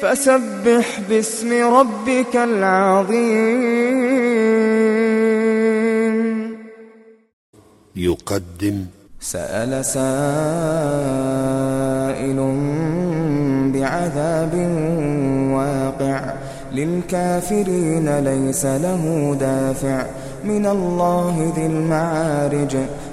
فسبح باسم ربك العظيم. يقدم. سأل سائل بعذاب واقع. للكافرين ليس له دافع. من الله ذي المعارج.